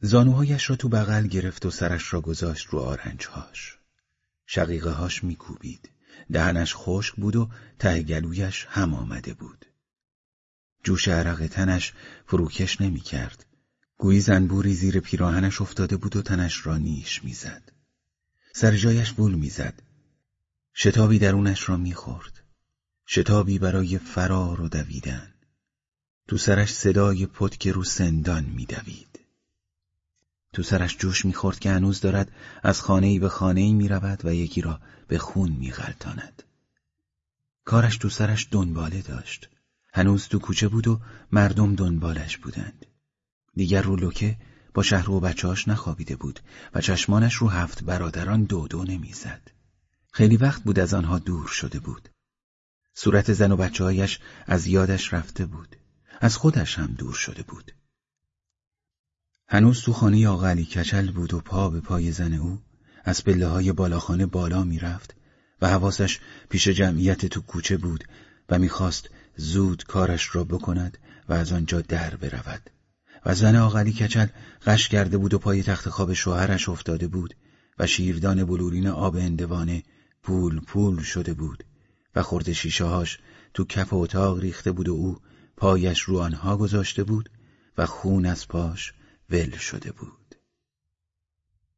زانوهایش را تو بغل گرفت و سرش را گذاشت رو آرنجهاش. شقیقه هاش میکوبید. دهنش خشک بود و ته گلویش هم آمده بود. جوش عرق تنش فروکش نمی‌کرد. گویی زنبوری زیر پیراهنش افتاده بود و تنش را نیش می‌زد. سر جایش بول می‌زد. شتابی درونش را می‌خورد. شتابی برای فرار و دویدن. تو سرش صدای پتک رو سندان میدوید. تو سرش جوش می‌خورد که هنوز دارد از خانهای به خانهای می‌رود و یکی را به خون میغلطاند. کارش تو سرش دنباله داشت. هنوز تو کوچه بود و مردم دنبالش بودند. دیگر رو لوکه با شهر و بچهاش نخوابیده بود و چشمانش رو هفت برادران دو دو نمی‌زد. خیلی وقت بود از آنها دور شده بود. صورت زن و بچه از یادش رفته بود. از خودش هم دور شده بود. هنوز تو خانه آقا کچل بود و پا به پای زن او از پله های بالاخانه بالا می‌رفت و حواسش پیش جمعیت تو کوچه بود و می‌خواست زود کارش را بکند و از آنجا در برود. و زن آقلی کچل غش کرده بود و پای تخت خواب شوهرش افتاده بود و شیردان بلورین آب اندوانه پول پول شده بود و خورد شیشه هاش تو کف اتاق ریخته بود و او پایش رو آنها گذاشته بود و خون از پاش ول شده بود.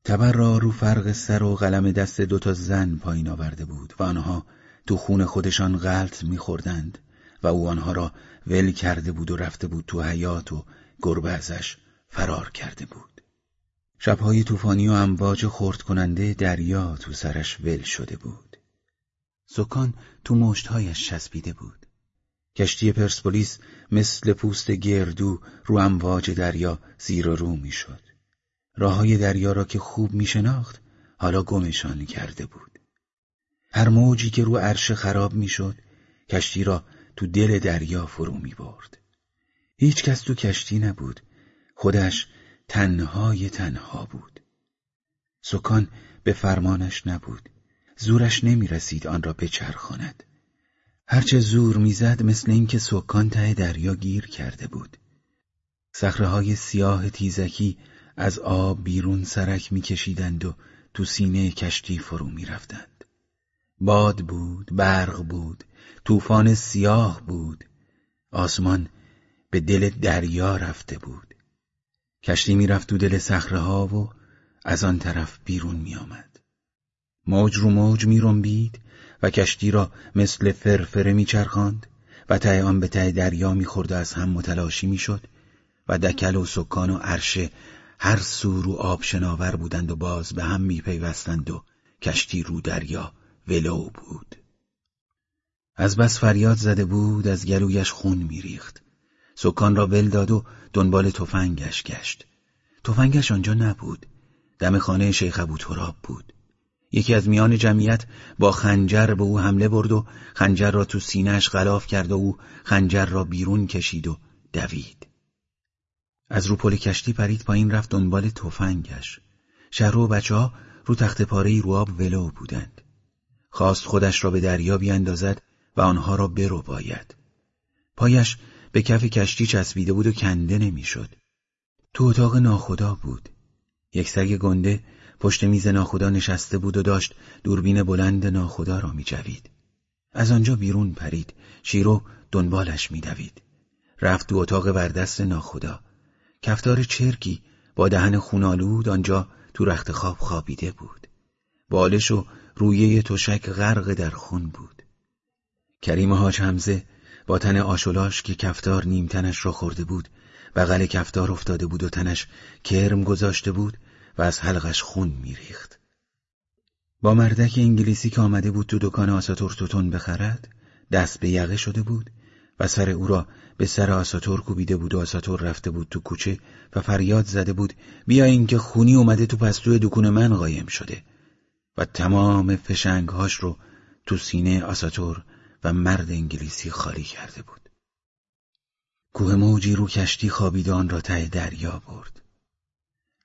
تبر را رو فرق سر و قلم دست دوتا زن پایین آورده بود و آنها تو خون خودشان غلط میخوردند و او آنها را ول کرده بود و رفته بود تو حیات و گربه ازش فرار کرده بود. شبهای طوفانی و امواج خورد کننده دریا تو سرش ول شده بود. سکان تو مشتهایش چسبیده بود. کشتی پرسپولیس مثل پوست گردو رو امواج دریا زیر و رو می‌شد. راه های دریا را که خوب می شناخت حالا گمشان کرده بود. هر موجی که رو عرش خراب می‌شد کشتی را تو دل دریا فرو می برد. هیچ کس تو کشتی نبود. خودش تنهای تنها بود. سکان به فرمانش نبود. زورش نمی رسید آن را بچرخاند. هرچه زور می‌زد مثل اینکه سکان ته دریا گیر کرده بود. های سیاه تیزکی از آب بیرون سرک میکشیدند و تو سینه کشتی فرو می‌رفتند. باد بود، برق بود، طوفان سیاه بود. آسمان به دل دریا رفته بود. کشتی می‌رفت تو دل ها و از آن طرف بیرون میآمد. موج رو موج میرنبید و کشتی را مثل فرفره میچرخاند و ته آن به ته دریا می‌خورد و از هم متلاشی می‌شد و دکل و سکان و عرشه هر سو رو آب شناور بودند و باز به هم میپیوستند و کشتی رو دریا ولو بود. از بس فریاد زده بود از گلویش خون میریخت. سکان را ول داد و دنبال تفنگش گشت. تفنگش آنجا نبود. دم خانه شیخ ابو تراب بود. یکی از میان جمعیت با خنجر به او حمله برد و خنجر را تو سینهش غلاف کرد و او خنجر را بیرون کشید و دوید. از رو پل کشتی پرید پایین رفت دنبال تفنگش. شهر و بچه ها رو تخت پاره آب ولو بودند. خواست خودش را به دریا بیاندازد و آنها را برو باید پایش به کف کشتی چسبیده بود و کنده نمی‌شد. تو اتاق ناخدا بود. یک سگ گنده پشت میز ناخدا نشسته بود و داشت دوربین بلند ناخدا را میجوید. از آنجا بیرون پرید شیرو دنبالش میدوید. رفت تو اتاق بردست ناخدا. کفتار چرکی با دهن خونالود آنجا تو رخت خواب خوابیده بود. بالش و رویه تشک غرق در خون بود. کریم حاج حمزه با تن آشولاش که کفتار نیمتنش را خورده بود بغل کفتار افتاده بود و تنش کرم گذاشته بود و از حلقش خون میریخت. با مردک انگلیسی که آمده بود تو دکان آساتور توتون بخرد دست به یقه شده بود و سر او را به سر آساتور کوبیده بود و آساتور رفته بود تو کوچه و فریاد زده بود بیا اینکه خونی اومده تو پستوی دکون من قایم شده و تمام فشنگهاش رو تو سینه آساتور و مرد انگلیسی خالی کرده بود. کوه موجی رو کشتی خوابیدان را ته دریا برد.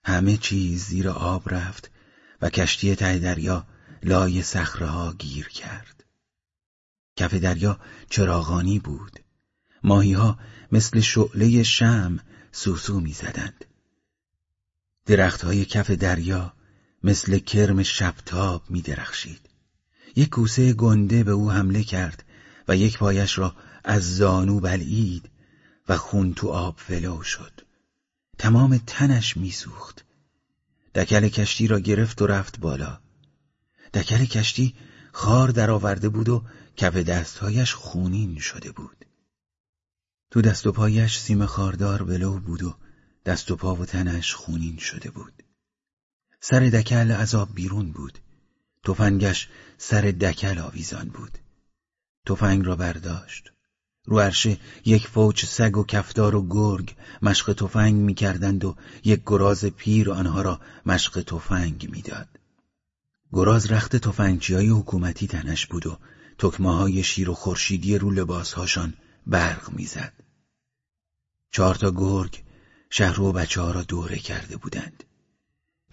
همه چیز زیر آب رفت و کشتی ته دریا لای ها گیر کرد. کف دریا چراغانی بود. ماهی ها مثل شعله شم سوسو می‌زدند. درختهای کف دریا مثل کرم شبتاب می درخشید. یک کوسه گنده به او حمله کرد و یک پایش را از زانو بلعید و خون تو آب ولو شد. تمام تنش میسوخت. دکل کشتی را گرفت و رفت بالا. دکل کشتی خار درآورده بود و کف دستهایش خونین شده بود. تو دست و پایش سیم خاردار ولو بود و دست و پا و تنش خونین شده بود. سر دکل عذاب بیرون بود. تفنگش سر دکل آویزان بود. تفنگ را برداشت. رو عرشه یک فوج سگ و کفتار و گرگ مشق تفنگ می‌کردند و یک گراز پیر آنها را مشق تفنگ می‌داد. گراز رخت تفنگچی های حکومتی تنش بود و تکمه های شیر و خورشیدی رو لباسهاشان برق می‌زد. چهار تا گرگ شهر و بچه ها را دوره کرده بودند.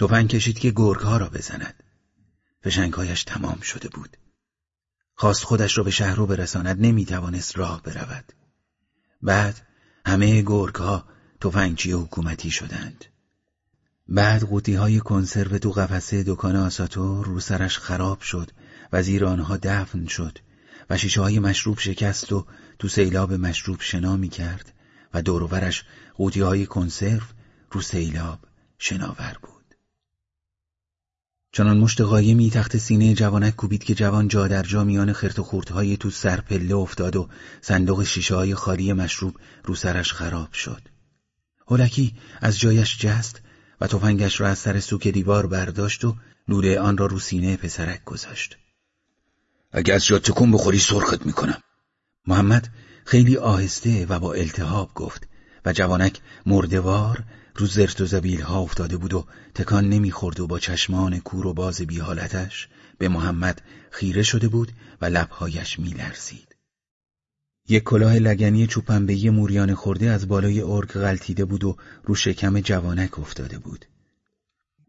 تفنگ کشید که گرگ ها را بزند. فشنگهایش تمام شده بود. خواست خودش را به شهر رو برساند نمی‌توانست راه برود. بعد همه گرگ ها تفنگچی حکومتی شدند. بعد قوطی های کنسرو تو قفسه دکان آساتور رو سرش خراب شد و زیر آنها دفن شد و شیشه های مشروب شکست و تو سیلاب مشروب شنا می کرد و دوروورش قوطی های کنسرو رو سیلاب شناور بود. چنان مشت قایمی تخت سینه جوانک کوبید که جوان جا در جا میان خرت و خورتهای تو سرپله افتاد و صندوق شیشه های خالی مشروب رو سرش خراب شد. هولکی از جایش جست و تفنگش را از سر سوک دیوار برداشت و لوله آن را رو سینه پسرک گذاشت. اگه از جا تکون بخوری سرخت می‌کنم. محمد خیلی آهسته و با التهاب گفت و جوانک مردوار رو زرت و زبیل ها افتاده بود و تکان نمی‌خورد و با چشمان کور و باز بی حالتش به محمد خیره شده بود و لبهایش میلرزید. یک کلاه لگنی چوپنبهی موریان خورده از بالای ارگ غلطیده بود و رو شکم جوانک افتاده بود.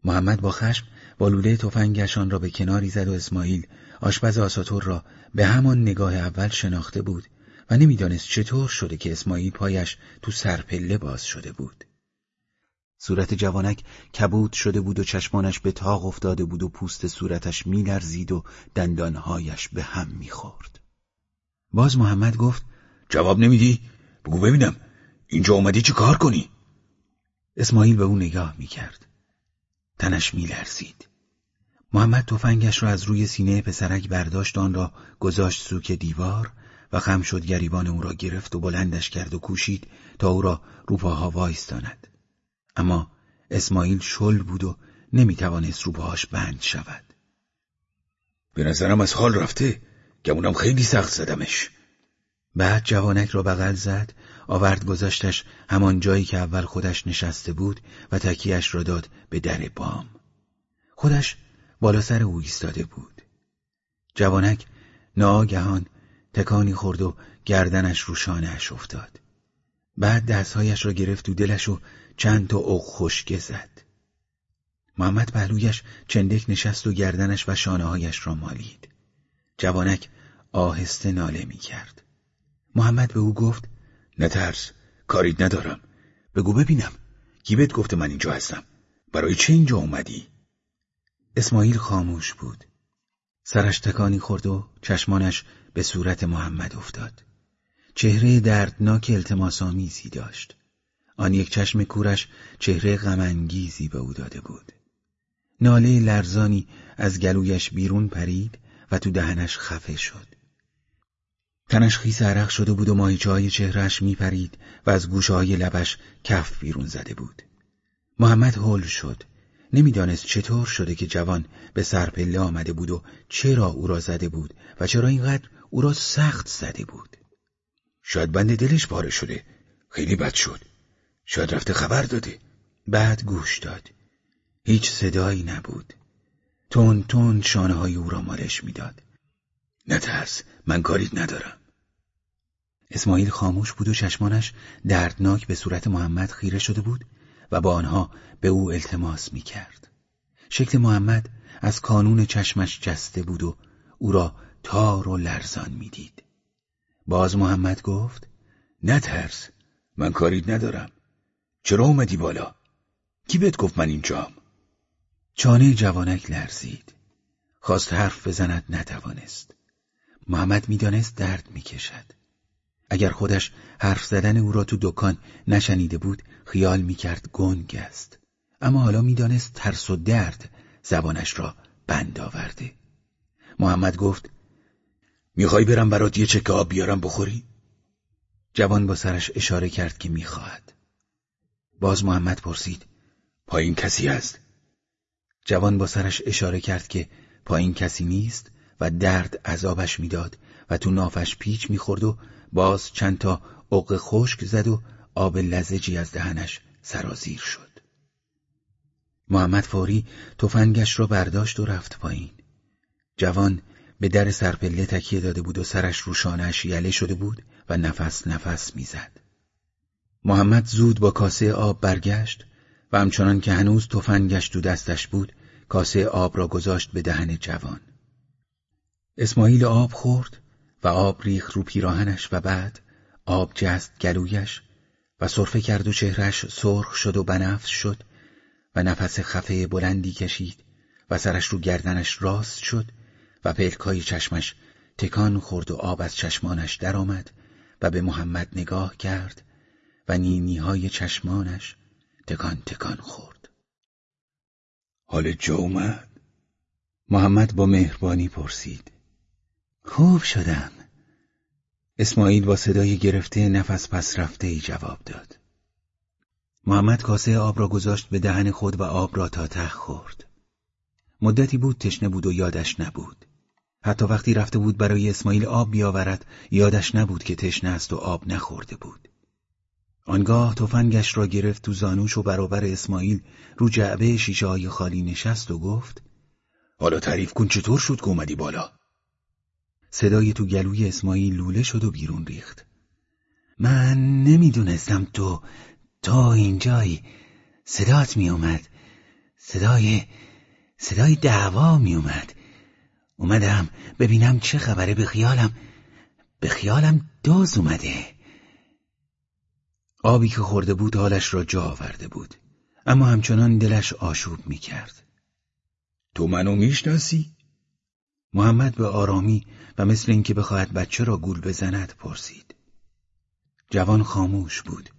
محمد با خشم با لوله تفنگشان را به کناری زد و اسماعیل آشپز آساتور را به همان نگاه اول شناخته بود و نمی‌دانست چطور شده که اسماعیل پایش تو سرپله باز شده بود. صورت جوانک کبود شده بود و چشمانش به تاق افتاده بود و پوست صورتش میلرزید و دندانهایش به هم می‌خورد. باز محمد گفت جواب نمیدی؟ بگو ببینم اینجا اومدی چه کار کنی؟ اسماعیل به او نگاه می‌کرد. تنش میلرزید. محمد تفنگش را از روی سینه پسرک برداشت آن را گذاشت سوک دیوار و خم شد گریبان او را گرفت و بلندش کرد و کوشید تا او را روپاها وایستاند. اما اسماعیل شل بود و نمی‌توانست روپاهاش بند شود. به نظرم از حال رفته گمونم خیلی سخت زدمش. بعد جوانک را بغل زد آورد گذاشتش همان جایی که اول خودش نشسته بود و تکیهش را داد به در بام. خودش بالا سر او ایستاده بود. جوانک ناگهان تکانی خورد و گردنش رو شانهش افتاد. بعد دستهایش را گرفت و دلش و چند تا اق خشکه زد. محمد پهلویش چندک نشست و گردنش و شانههایش را مالید. جوانک آهسته ناله می کرد. محمد به او گفت نترس کاریت ندارم بگو ببینم کی گفته من اینجا هستم برای چه اینجا اومدی اسماعیل خاموش بود سرش تکانی خورد و چشمانش به صورت محمد افتاد چهره دردناک التماسآمیزی داشت. آن یک چشم کورش چهره غمانگیزی به او داده بود. ناله لرزانی از گلویش بیرون پرید و تو دهنش خفه شد. تنش خیس عرق شده بود و ماهیچه های چهرش میپرید و از گوشه های لبش کف بیرون زده بود. محمد هول شد. نمی‌دانست چطور شده که جوان به سرپله آمده بود و چرا او را زده بود و چرا اینقدر او را سخت زده بود. شاید بند دلش پاره شده. خیلی بد شد. شاید رفته خبر داده. بعد گوش داد. هیچ صدایی نبود. تون تون شانه های او را مالش می‌داد. نترس من کاریت ندارم. اسماعیل خاموش بود و چشمانش دردناک به صورت محمد خیره شده بود و با آنها به او التماس می کرد. شکل محمد از کانون چشمش جسته بود و او را تار و لرزان می‌دید. باز محمد گفت نترس من کاریت ندارم. چرا اومدی بالا؟ کی بهت گفت من اینجام چانه جوانک لرزید. خواست حرف بزند نتوانست. محمد می‌دانست درد می‌کشد. اگر خودش حرف زدن او را تو دکان نشنیده بود خیال می‌کرد گنگ است. اما حالا می‌دانست ترس و درد زبانش را بند آورده. محمد گفت می‌خوای برم برات یه چکه آب بیارم بخوری؟ جوان با سرش اشاره کرد که می‌خواهد باز محمد پرسید پایین کسی هست؟ جوان با سرش اشاره کرد که پایین کسی نیست و درد عذابش می‌داد و تو نافش پیچ می‌خورد و باز چند تا عق خشک زد و آب لزجی از دهنش سرازیر شد محمد فوری تفنگش را برداشت و رفت پایین جوان به در سرپله تکیه داده بود و سرش رو شانهش یله شده بود و نفس نفس می‌زد. محمد زود با کاسه آب برگشت و همچنان که هنوز تفنگش تو دستش بود کاسه آب را گذاشت به دهن جوان. اسماعیل آب خورد و آب ریخ رو پیراهنش و بعد آب جست گلویش و صرفه کرد و چهرش سرخ شد و بنفس شد و نفس خفه بلندی کشید و سرش رو گردنش راست شد و پلکای چشمش تکان خورد و آب از چشمانش درآمد و به محمد نگاه کرد و نینیهای چشمانش تکان تکان خورد. حال جو اومد؟ محمد با مهربانی پرسید. خوب شدم. اسماعیل با صدای گرفته نفس پس رفته ای جواب داد. محمد کاسه آب را گذاشت به دهن خود و آب را تا ته خورد. مدتی بود تشنه بود و یادش نبود. حتی وقتی رفته بود برای اسماعیل آب بیاورد یادش نبود که تشنه است و آب نخورده بود. آنگاه تفنگش را گرفت تو زانوش و برابر اسماعیل رو جعبه شیشه های خالی نشست و گفت حالا تعریف کن چطور شد که اومدی بالا؟ صدای تو گلوی اسماعیل لوله شد و بیرون ریخت. من نمی‌دونستم تو تا اینجایی صدات میومد صدای صدای دعوا میومد اومدم. ببینم چه خبره. به خیالم. به خیالم دوز اومده. آبی که خورده بود حالش را جا آورده بود. اما همچنان دلش آشوب می‌کرد. تو منو می‌شناسی؟ محمد به آرامی و مثل اینکه بخواهد بچه را گول بزند پرسید. جوان خاموش بود.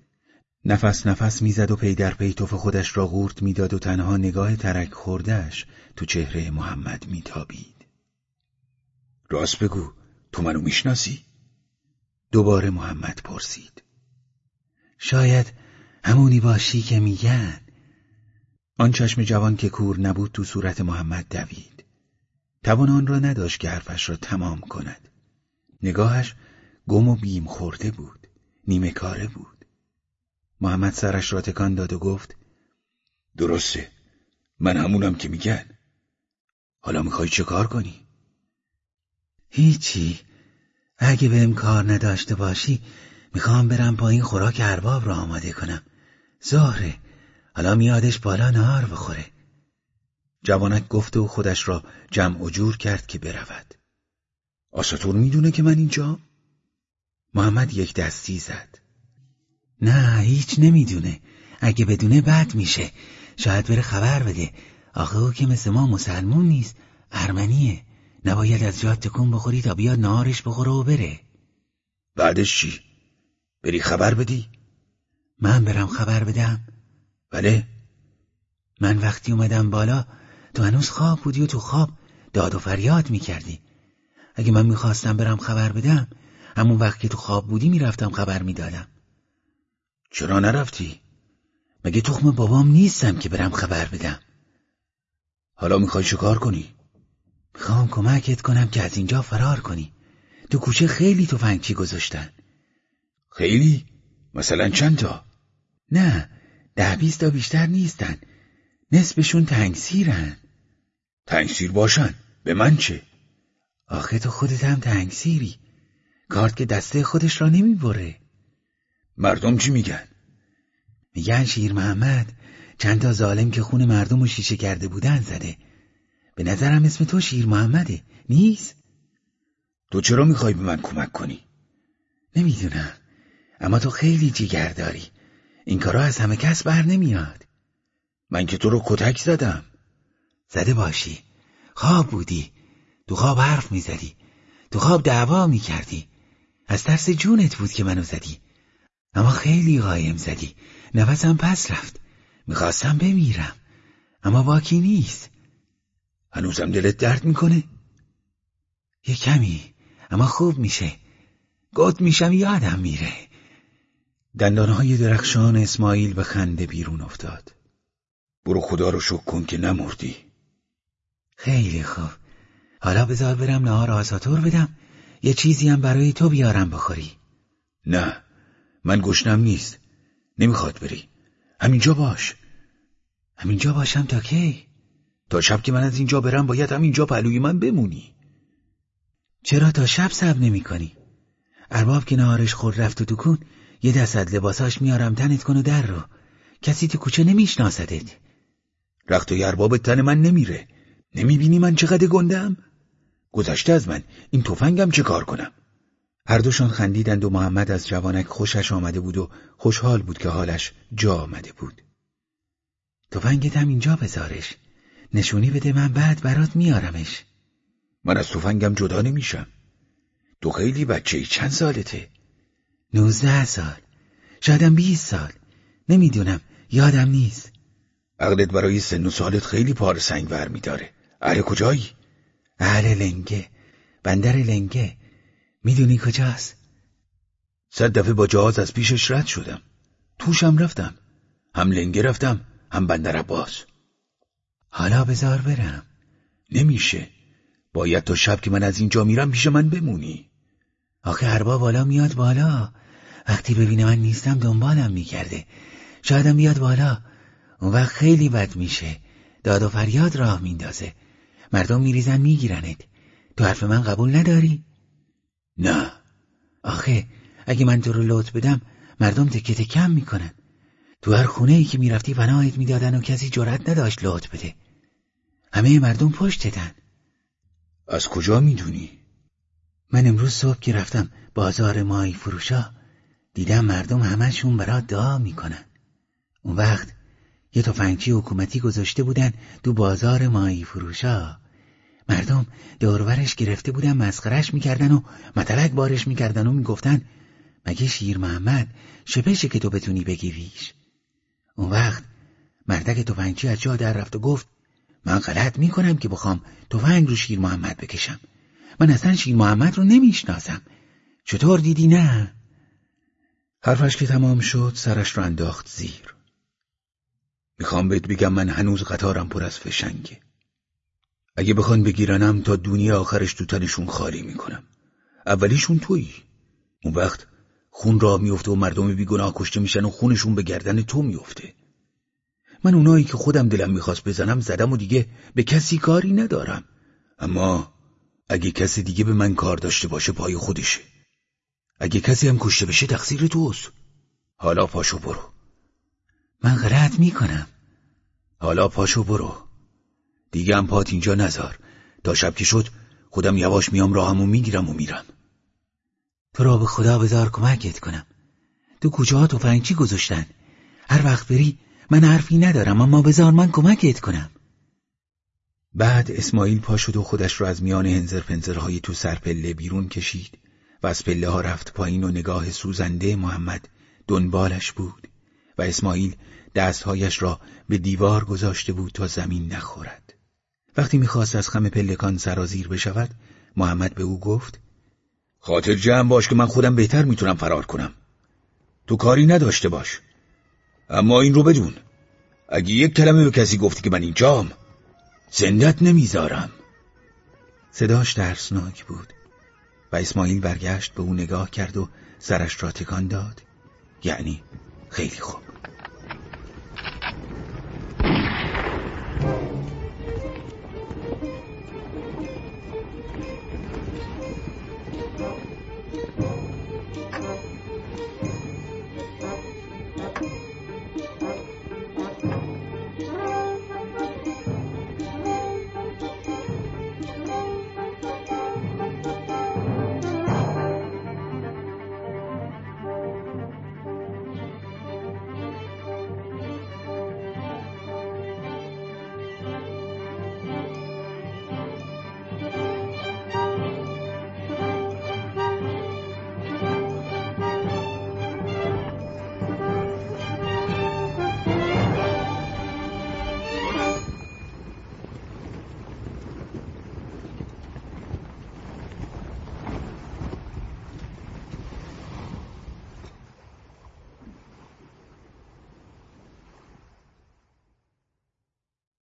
نفس نفس می‌زد و پی در پی توف خودش را غورت می‌داد و تنها نگاه ترک خوردهش تو چهره محمد میتابید. راست بگو تو منو می‌شناسی؟ دوباره محمد پرسید. شاید همونی باشی که میگن. آن چشم جوان که کور نبود تو صورت محمد دوید. توان آن را نداشت که حرفش را تمام کند. نگاهش گم و بیم خورده بود نیمه کاره بود. محمد سرش را تکان داد و گفت درسته من همونم که میگن. حالا می‌خوای چه کار کنی؟ هیچی. اگه بهم کار نداشته باشی می‌خوام برم پایین خوراک ارباب را آماده کنم. ظهره حالا میادش بالا نهار بخوره. جوانک گفت و خودش را جمع و جور کرد که برود. آساتور می‌دونه که من اینجا؟ محمد یک دستی زد. نه هیچ نمی‌دونه. اگه بدونه بد میشه. شاید بره خبر بده. آخه او که مثل ما مسلمون نیست ارمنیه. نباید از جات تکون بخوری تا بیاد نهارش بخوره و بره بعدش چی؟ بری خبر بدی؟ من برم خبر بدم؟ بله من وقتی اومدم بالا تو هنوز خواب بودی و تو خواب داد و فریاد می‌کردی اگه من می‌خواستم برم خبر بدم همون وقت که تو خواب بودی می‌رفتم خبر می‌دادم چرا نرفتی؟ مگه تخم بابام نیستم که برم خبر بدم حالا می‌خوای کار کنی؟ می‌خوام کمکت کنم که از اینجا فرار کنی تو کوچه خیلی تفنگچی گذاشتن خیلی؟ مثلا چند تا؟ نه ده بیست تا بیشتر نیستن نصفشون تنگسیرن تنگسیر باشن به من چه؟ آخه تو خودت هم تنگسیری کارت که دسته خودش را نمی‌بره مردم چی میگن؟ میگن شیر محمد چند تا ظالم که خون مردم رو شیشه کرده بودن زده به نظرم اسم تو شیر محمده. نیست؟ تو چرا می‌خوای به من کمک کنی؟ نمی‌دونم. اما تو خیلی جیگر داری. این کارا از همه کس بر نمیاد. من که تو رو کتک زدم. زده باشی. خواب بودی. تو خواب حرف می‌زدی. تو خواب دعوا می‌کردی. از ترس جونت بود که منو زدی. اما خیلی قایم زدی. نفسم پس رفت. می‌خواستم بمیرم. اما باکی نیست. هنوزم دلت درد می‌کنه؟ یه کمی اما خوب میشه. گد میشم یادم میره. دندانهای درخشان اسماعیل به خنده بیرون افتاد. برو خدا رو شک کن که نمردی. خیلی خوب. حالا بذار برم نهار آساتور بدم. یه چیزی هم برای تو بیارم بخوری. نه من گشنم نیست. نمی‌خواد بری. همینجا باش. همینجا باشم تا کی؟ تا شب که من از اینجا برم باید همینجا پلوی من بمونی. چرا تا شب سب نمی کنی؟ ارباب که نهارش خورد رفت و دکون یه دست لباساش میارم تنت کن و در رو. کسی تو کوچه نمیشناسدت. رخت و ارباب تن من نمیره. نمی‌بینی من چقدر گندم؟ گذشته از من. این تفنگم چه کار کنم؟ هر دوشان خندیدند و محمد از جوانک خوشش آمده بود و خوشحال بود که حالش جا آمده بود. تفنگت هم اینجا بذارش. نشونی بده من بعد برات میارمش. من از تفنگم جدا نمیشم. تو خیلی بچه ای چند سالته؟ نوزده سال. شایدم بیست سال. نمی‌دونم یادم نیست. عقلت برای سن و سالت خیلی پار سنگ ور میداره. اهل کجایی؟ اهل لنگه. بندر لنگه. می‌دونی کجاست؟ صد دفعه با جهاز از پیشش رد شدم. توشم رفتم. هم لنگه رفتم هم بندر عباس. حالا بذار برم. نمیشه. باید تا شب که من از اینجا میرم پیش من بمونی. آخه ارباب بالا میاد بالا. وقتی ببینه من نیستم دنبالم می‌کرده شایدم بیاد بالا. اون وقت خیلی بد میشه. داد و فریاد راه میندازه. مردم میریزن میگیرنت. تو حرف من قبول نداری؟ نه. آخه اگه من تو رو لط بدم مردم تکه کم می‌کنن. تو هر خونه ای که می‌رفتی پناهت می‌دادن و کسی جرأت نداشت لط بده. همه مردم پشتتن از کجا می‌دونی؟ من امروز صبح که رفتم بازار مای فروشا دیدم مردم همشون برات دعا می‌کنن. اون وقت یه تفنگچی حکومتی گذاشته بودن دو بازار مایی فروشا. مردم دورورش گرفته بودن مسخرش می‌کردن و متلک بارش می‌کردن و می‌گفتن مگه شیر محمد شپشه که تو بتونی بگیریش اون وقت مردک تفنگچی از جا در رفت و گفت من غلط می‌کنم که بخوام تفنگ رو شیر محمد بکشم. من اصلا شیر محمد رو نمی‌شناسم. چطور دیدی نه؟ حرفش که تمام شد سرش رو انداخت زیر. می‌خوام بهت بگم من هنوز قطارم پر از فشنگه. اگه بخوان بگیرنم تا دنیا آخرش تو تنشون خالی می‌کنم. اولیشون تویی. اون وقت خون را میفته و مردم بیگناه کشته میشن و خونشون به گردن تو میفته من اونایی که خودم دلم می‌خواست بزنم زدم و دیگه به کسی کاری ندارم. اما اگه کسی دیگه به من کار داشته باشه پای خودشه اگه کسی هم کشته بشه تقصیر توست. حالا پاشو برو. من غلط می‌کنم. حالا پاشو برو. دیگه هم پات اینجا نذار. تا شب که شد خودم یواش میام راهمو می‌گیرم و میرم. تو را به خدا بذار کمکت کنم. تو کوچه ها تفنگچی گذاشتن. هر وقت بری من حرفی ندارم اما بذار من کمکت کنم. بعد اسماعیل پا شد و خودش را از میان هنزر پنزرهای تو سرپله بیرون کشید و از پله ها رفت پایین و نگاه سوزنده محمد دنبالش بود و اسماعیل دستهایش را به دیوار گذاشته بود تا زمین نخورد. وقتی می‌خواست از خم پلکان سرازیر بشود محمد به او گفت خاطر جمع باش که من خودم بهتر می‌تونم فرار کنم. تو کاری نداشته باش. اما این رو بدون. اگه یک کلمه به کسی گفتی که من اینجام زندت نمی‌ذارم. صداش درسناک بود و اسماعیل برگشت به او نگاه کرد و سرش را تکان داد. یعنی خیلی خوب.